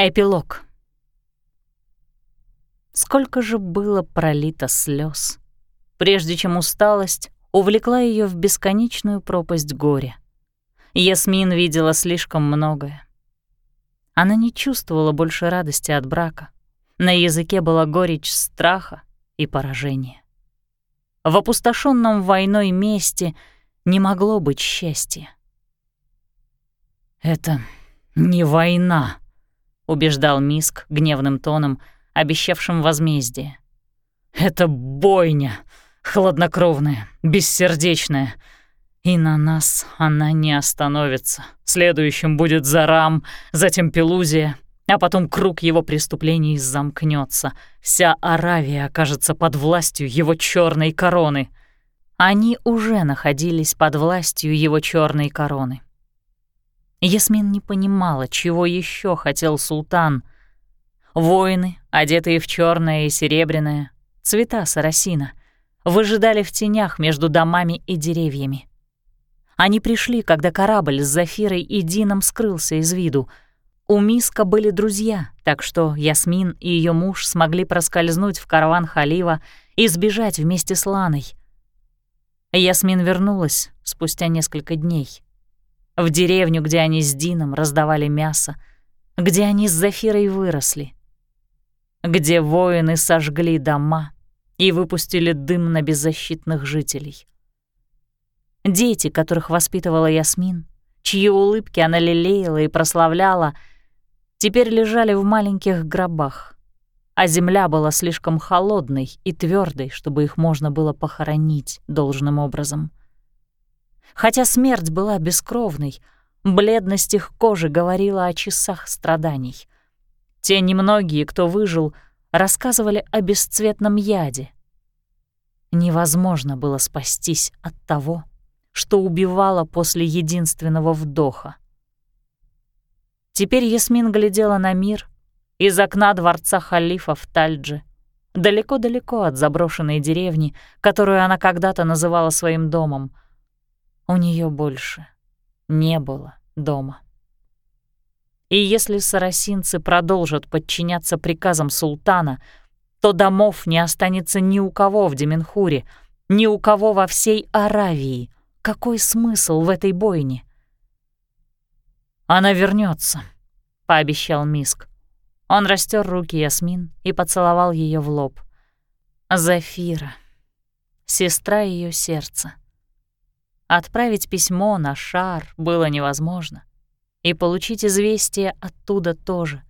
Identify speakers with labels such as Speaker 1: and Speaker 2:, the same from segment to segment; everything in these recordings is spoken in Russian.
Speaker 1: Эпилог. Сколько же было пролито слез, прежде чем усталость увлекла ее в бесконечную пропасть горя. Ясмин видела слишком многое. Она не чувствовала больше радости от брака. На языке была горечь страха и поражения. В опустошенном войной месте не могло быть счастья. «Это не война», убеждал Миск гневным тоном, обещавшим возмездие. «Это бойня, хладнокровная, бессердечная. И на нас она не остановится. Следующим будет Зарам, затем Пелузия, а потом круг его преступлений замкнется. Вся Аравия окажется под властью его черной короны». Они уже находились под властью его черной короны. Ясмин не понимала, чего еще хотел султан. Воины, одетые в черное и серебряное, цвета сарасина, выжидали в тенях между домами и деревьями. Они пришли, когда корабль с Зафирой и Дином скрылся из виду. У Миска были друзья, так что Ясмин и ее муж смогли проскользнуть в караван Халива и сбежать вместе с Ланой. Ясмин вернулась спустя несколько дней — в деревню, где они с Дином раздавали мясо, где они с Зафирой выросли, где воины сожгли дома и выпустили дым на беззащитных жителей. Дети, которых воспитывала Ясмин, чьи улыбки она лелеяла и прославляла, теперь лежали в маленьких гробах, а земля была слишком холодной и твердой, чтобы их можно было похоронить должным образом. Хотя смерть была бескровной, бледность их кожи говорила о часах страданий. Те немногие, кто выжил, рассказывали о бесцветном яде. Невозможно было спастись от того, что убивало после единственного вдоха. Теперь Ясмин глядела на мир из окна дворца халифа в Тальдже, далеко-далеко от заброшенной деревни, которую она когда-то называла своим домом — у нее больше не было дома. И если сарасинцы продолжат подчиняться приказам султана, то домов не останется ни у кого в Деменхуре, ни у кого во всей Аравии. Какой смысл в этой бойне? «Она вернется, пообещал Миск. Он растер руки Ясмин и поцеловал ее в лоб. Зафира, сестра ее сердца. Отправить письмо на шар было невозможно. И получить известие оттуда тоже.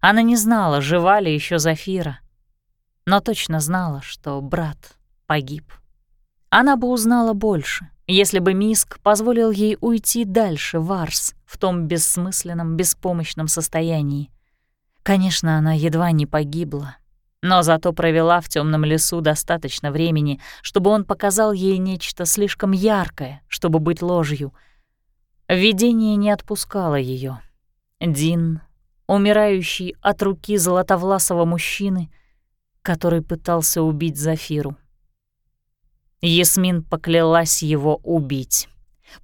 Speaker 1: Она не знала, жива ли еще Зафира, но точно знала, что брат погиб. Она бы узнала больше, если бы Миск позволил ей уйти дальше в Арс в том бессмысленном, беспомощном состоянии. Конечно, она едва не погибла, но зато провела в темном лесу достаточно времени, чтобы он показал ей нечто слишком яркое, чтобы быть ложью. Видение не отпускало ее. Дин, умирающий от руки золотовласого мужчины, который пытался убить Зафиру. Ясмин поклялась его убить,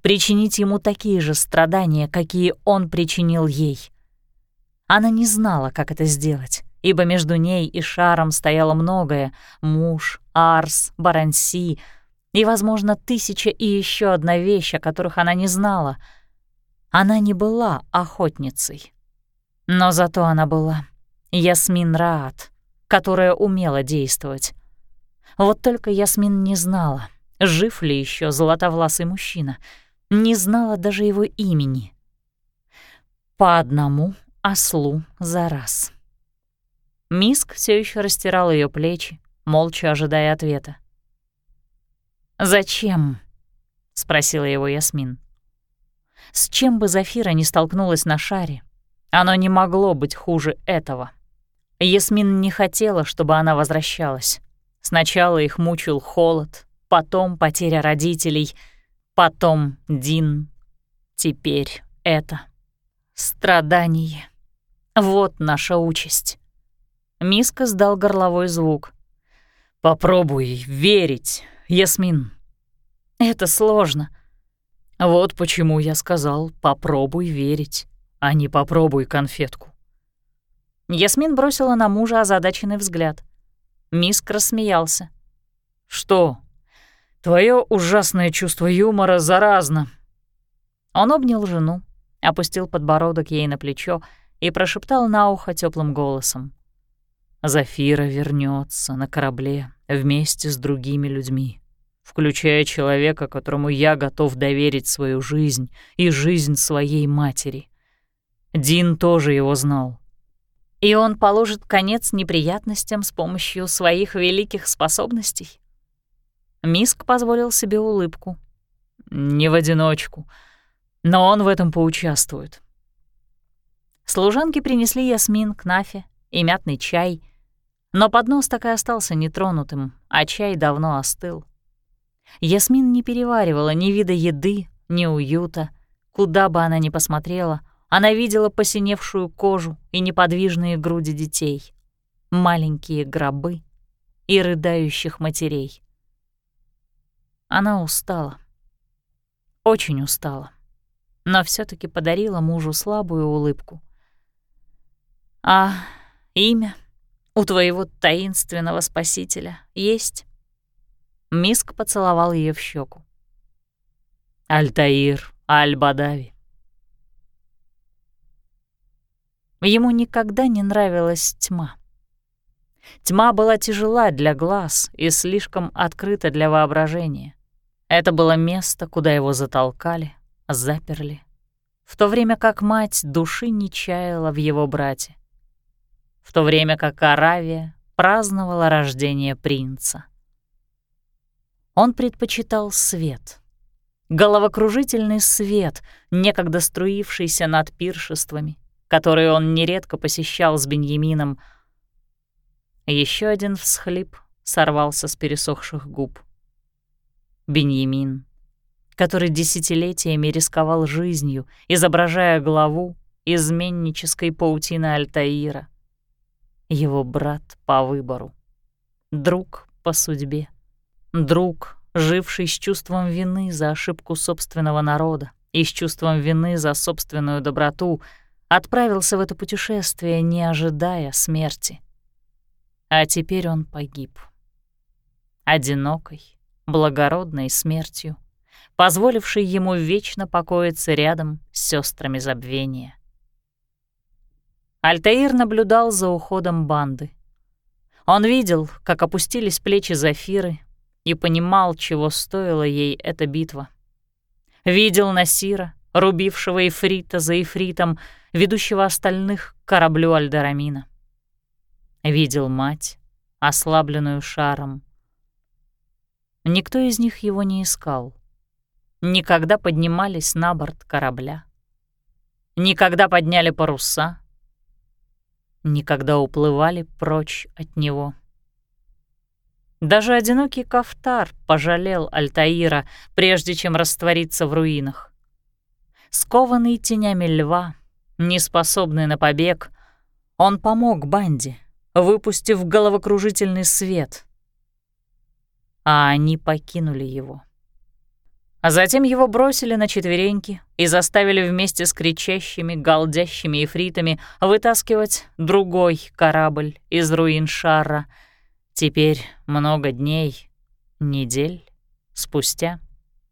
Speaker 1: причинить ему такие же страдания, какие он причинил ей. Она не знала, как это сделать ибо между ней и шаром стояло многое — муж, Арс, Баранси и, возможно, тысяча и еще одна вещь, о которых она не знала. Она не была охотницей. Но зато она была Ясмин Раат, которая умела действовать. Вот только Ясмин не знала, жив ли еще золотовласый мужчина, не знала даже его имени. По одному ослу за раз. Миск все еще растирал ее плечи, молча ожидая ответа. «Зачем?» — спросила его Ясмин. С чем бы Зафира не столкнулась на шаре, оно не могло быть хуже этого. Ясмин не хотела, чтобы она возвращалась. Сначала их мучил холод, потом потеря родителей, потом Дин, теперь это. Страдание. Вот наша участь. Миска сдал горловой звук. «Попробуй верить, Ясмин». «Это сложно». «Вот почему я сказал «попробуй верить», а не «попробуй конфетку». Ясмин бросила на мужа озадаченный взгляд. Миск рассмеялся. «Что? Твое ужасное чувство юмора заразно». Он обнял жену, опустил подбородок ей на плечо и прошептал на ухо теплым голосом. «Зафира вернется на корабле вместе с другими людьми, включая человека, которому я готов доверить свою жизнь и жизнь своей матери. Дин тоже его знал. И он положит конец неприятностям с помощью своих великих способностей? Миск позволил себе улыбку. Не в одиночку, но он в этом поучаствует. Служанки принесли Ясмин, кнафе и мятный чай, но поднос так и остался нетронутым, а чай давно остыл. Ясмин не переваривала ни вида еды, ни уюта. Куда бы она ни посмотрела — она видела посиневшую кожу и неподвижные груди детей, маленькие гробы и рыдающих матерей. Она устала. Очень устала. Но все таки подарила мужу слабую улыбку. «А имя у твоего таинственного спасителя есть?» Миск поцеловал ее в щеку. «Альтаир Аль-Бадави». Ему никогда не нравилась тьма. Тьма была тяжела для глаз и слишком открыта для воображения. Это было место, куда его затолкали, заперли, в то время как мать души не чаяла в его брате, в то время как Аравия праздновала рождение принца. Он предпочитал свет — головокружительный свет, некогда струившийся над пиршествами, которые он нередко посещал с Беньямином. Еще один всхлип сорвался с пересохших губ. Беньямин, который десятилетиями рисковал жизнью, изображая главу изменнической паутины Альтаира. Его брат по выбору. Друг по судьбе. Друг, живший с чувством вины за ошибку собственного народа и с чувством вины за собственную доброту — отправился в это путешествие, не ожидая смерти. А теперь он погиб. Одинокой, благородной смертью, позволившей ему вечно покоиться рядом с сестрами забвения. Альтаир наблюдал за уходом банды. Он видел, как опустились плечи Зафиры, и понимал, чего стоила ей эта битва. Видел Насира, рубившего Ифрита за Ифритом, ведущего остальных к кораблю Альдарамина. Видел мать, ослабленную шаром. Никто из них его не искал. Никогда поднимались на борт корабля. Никогда подняли паруса. Никогда уплывали прочь от него. Даже одинокий Кафтар пожалел Альтаира, прежде чем раствориться в руинах. Скованный тенями льва, Неспособный на побег, он помог банде, выпустив головокружительный свет. А они покинули его. А затем его бросили на четвереньки и заставили вместе с кричащими, галдящими эфритами вытаскивать другой корабль из руин шара. Теперь много дней, недель спустя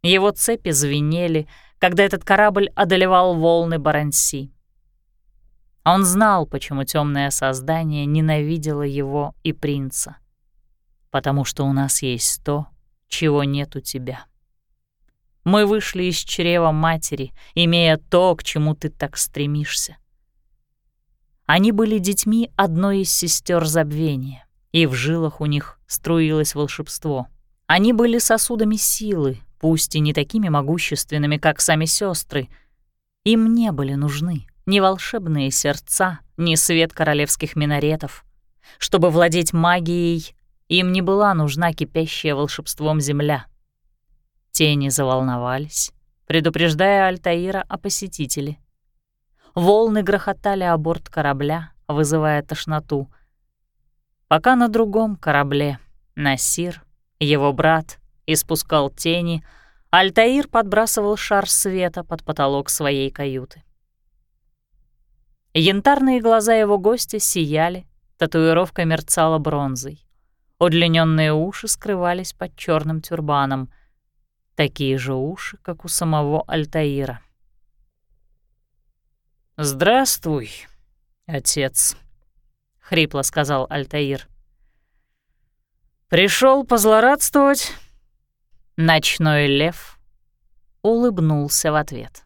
Speaker 1: его цепи звенели, когда этот корабль одолевал волны Баранси. Он знал, почему темное создание ненавидело его и принца. Потому что у нас есть то, чего нет у тебя. Мы вышли из чрева матери, имея то, к чему ты так стремишься. Они были детьми одной из сестер забвения, и в жилах у них струилось волшебство. Они были сосудами силы, пусть и не такими могущественными, как сами сестры. Им не были нужны ни волшебные сердца, ни свет королевских минаретов. Чтобы владеть магией, им не была нужна кипящая волшебством земля. Тени заволновались, предупреждая Альтаира о посетителе. Волны грохотали о борт корабля, вызывая тошноту. Пока на другом корабле Насир, его брат, испускал тени, Альтаир подбрасывал шар света под потолок своей каюты. Янтарные глаза его гостя сияли, татуировка мерцала бронзой. Удлиненные уши скрывались под черным тюрбаном. Такие же уши, как у самого Альтаира. «Здравствуй, отец», — хрипло сказал Альтаир. Пришел позлорадствовать?» Ночной лев улыбнулся в ответ.